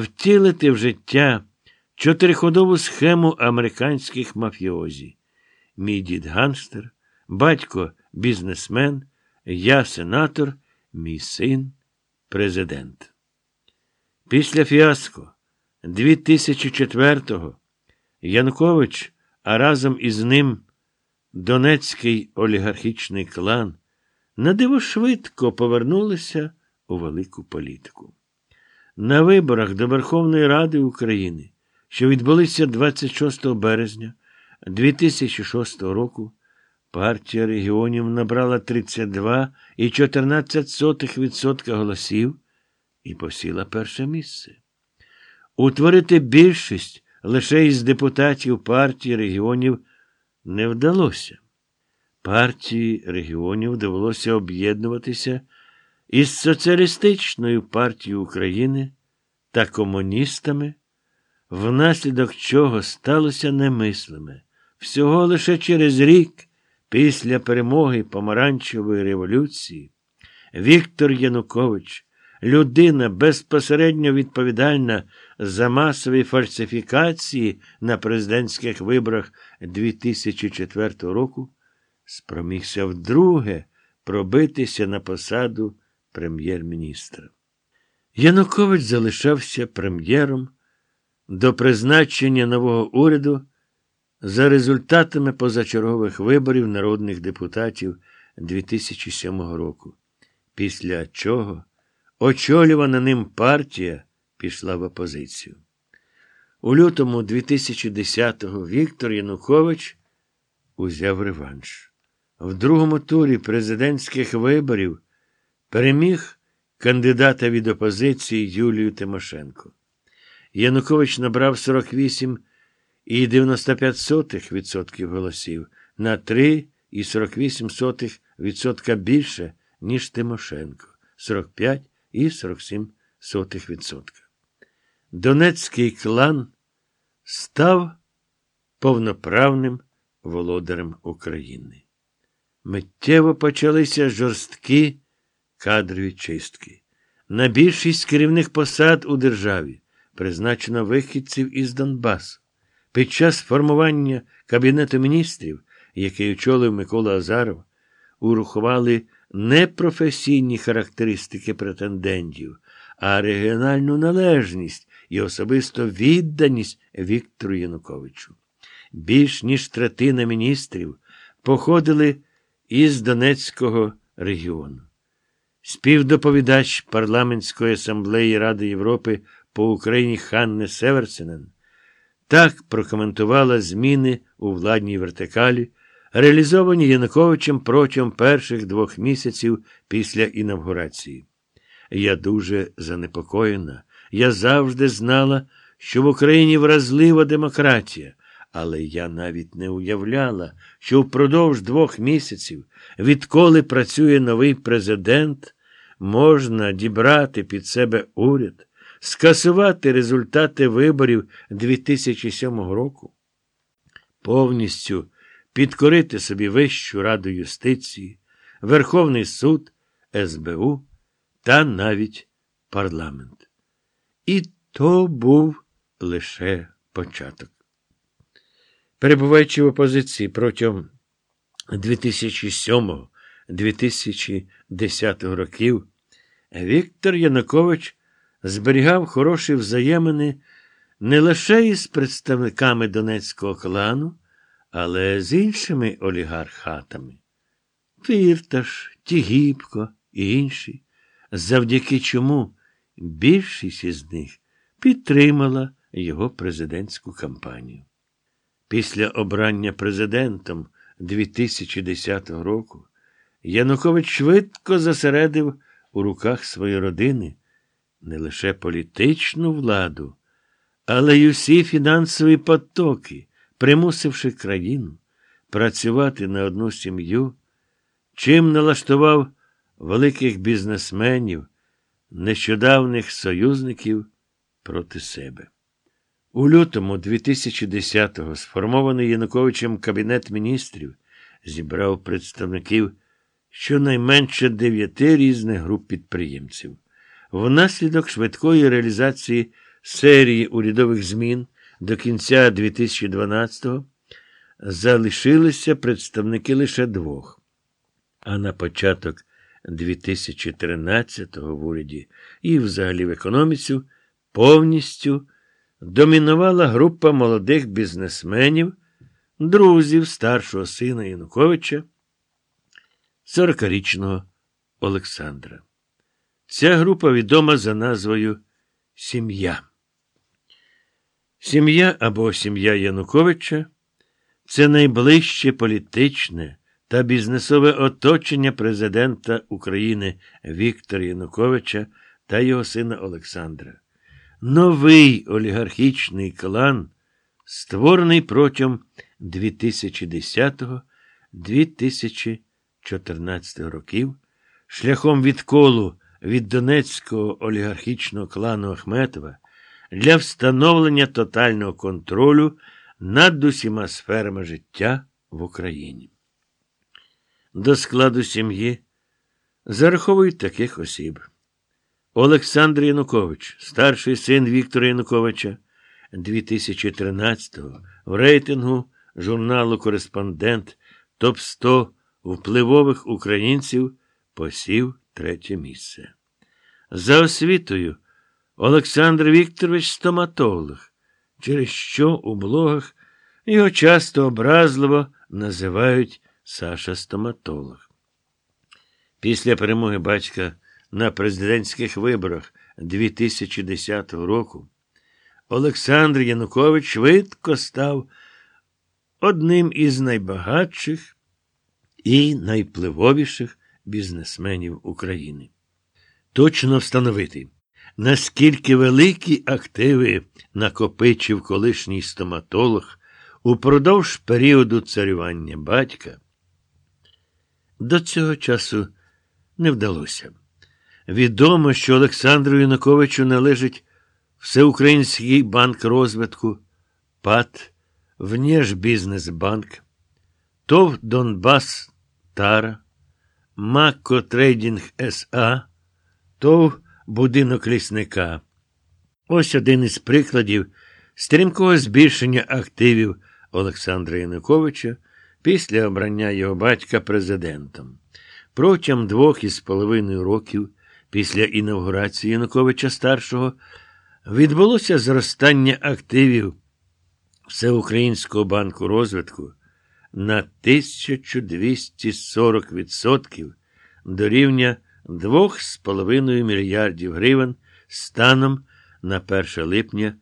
втілити в життя чотириходову схему американських мафіозі. Мій дід ганстер, батько бізнесмен, я сенатор, мій син президент. Після фіаско 2004-го Янкович, а разом із ним Донецький олігархічний клан надиво швидко повернулися у велику політику. На виборах до Верховної Ради України, що відбулися 26 березня 2006 року, партія регіонів набрала 32,14% голосів і посіла перше місце. Утворити більшість лише із депутатів партії регіонів не вдалося. Партії регіонів довелося об'єднуватися із Соціалістичною партією України та комуністами, внаслідок чого сталося немислиме. Всього лише через рік після перемоги Помаранчевої революції Віктор Янукович, людина безпосередньо відповідальна за масові фальсифікації на президентських виборах 2004 року, спромігся вдруге пробитися на посаду прем'єр-міністра. Янукович залишався прем'єром до призначення нового уряду за результатами позачергових виборів народних депутатів 2007 року, після чого очолювана ним партія пішла в опозицію. У лютому 2010-го Віктор Янукович узяв реванш. В другому турі президентських виборів переміг кандидата від опозиції Юлію Тимошенко. Янукович набрав 48,95% голосів на 3,48% більше, ніж Тимошенко 45,47%. Донецький клан став повноправним володарем України. Миттєво почалися жорсткі кадрові чистки. На більшість керівних посад у державі призначено вихідців із Донбасу. Під час формування Кабінету міністрів, який очолив Микола Азаров, урахували не професійні характеристики претендентів, а регіональну належність і особисто відданість Віктору Януковичу. Більш ніж третина міністрів походили із Донецького регіону. Співдоповідач парламентської асамблеї Ради Європи по Україні Ханне Северсенен так прокоментувала зміни у владній вертикалі, реалізовані Януковичем протягом перших двох місяців після інавгурації. Я дуже занепокоєна. Я завжди знала, що в Україні вразлива демократія, але я навіть не уявляла, що впродовж двох місяців, відколи працює новий президент, можна дібрати під себе уряд, скасувати результати виборів 2007 року, повністю підкорити собі Вищу раду юстиції, Верховний суд, СБУ та навіть парламент. І то був лише початок. Перебуваючи в опозиції протягом 2007-2010 років, Віктор Янукович зберігав хороші взаємини не лише із представниками Донецького клану, але з іншими олігархатами. Фірташ, Тігіпко і інші, завдяки чому більшість із них підтримала його президентську кампанію. Після обрання президентом 2010 року Янукович швидко зосередив у руках своєї родини не лише політичну владу, але й усі фінансові потоки, примусивши країну працювати на одну сім'ю, чим налаштував великих бізнесменів, нещодавних союзників проти себе. У лютому 2010-го сформований Януковичем Кабінет міністрів зібрав представників щонайменше дев'яти різних груп підприємців. Внаслідок швидкої реалізації серії урядових змін до кінця 2012-го залишилися представники лише двох. А на початок 2013-го в уряді і взагалі в економіці повністю домінувала група молодих бізнесменів, друзів старшого сина Януковича, 40-річного Олександра. Ця група відома за назвою Сім'я. Сім'я або сім'я Януковича це найближче політичне та бізнесове оточення президента України Віктора Януковича та його сина Олександра. Новий олігархічний клан, створений протягом 2010-2014 років, шляхом відколу від Донецького олігархічного клану Ахметова для встановлення тотального контролю над усіма сферами життя в Україні. До складу сім'ї зараховують таких осіб. Олександр Янукович, старший син Віктора Януковича, 2013-го в рейтингу журналу Кореспондент топ 100 впливових українців посів третє місце. За освітою Олександр Вікторович стоматолог, через що у блогах його часто образливо називають Саша стоматолог. Після перемоги батька на президентських виборах 2010 року Олександр Янукович швидко став одним із найбагатших і найвпливовіших бізнесменів України. Точно встановити, наскільки великі активи накопичив колишній стоматолог упродовж періоду царювання батька, до цього часу не вдалося. Відомо, що Олександру Януковичу належить Всеукраїнський банк розвитку, ПАТ, Внешбізнесбанк, ТОВ Донбас Тара, Mako Trading SA, ТОВ Будинок лісника. Ось один із прикладів стрімкого збільшення активів Олександра Януковича після обрання його батька президентом. Протягом двох із половиною років після інавгурації Януковича старшого відбулося зростання активів Всеукраїнського банку розвитку на 1240% до рівня 2,5 мільярдів гривень станом на 1 липня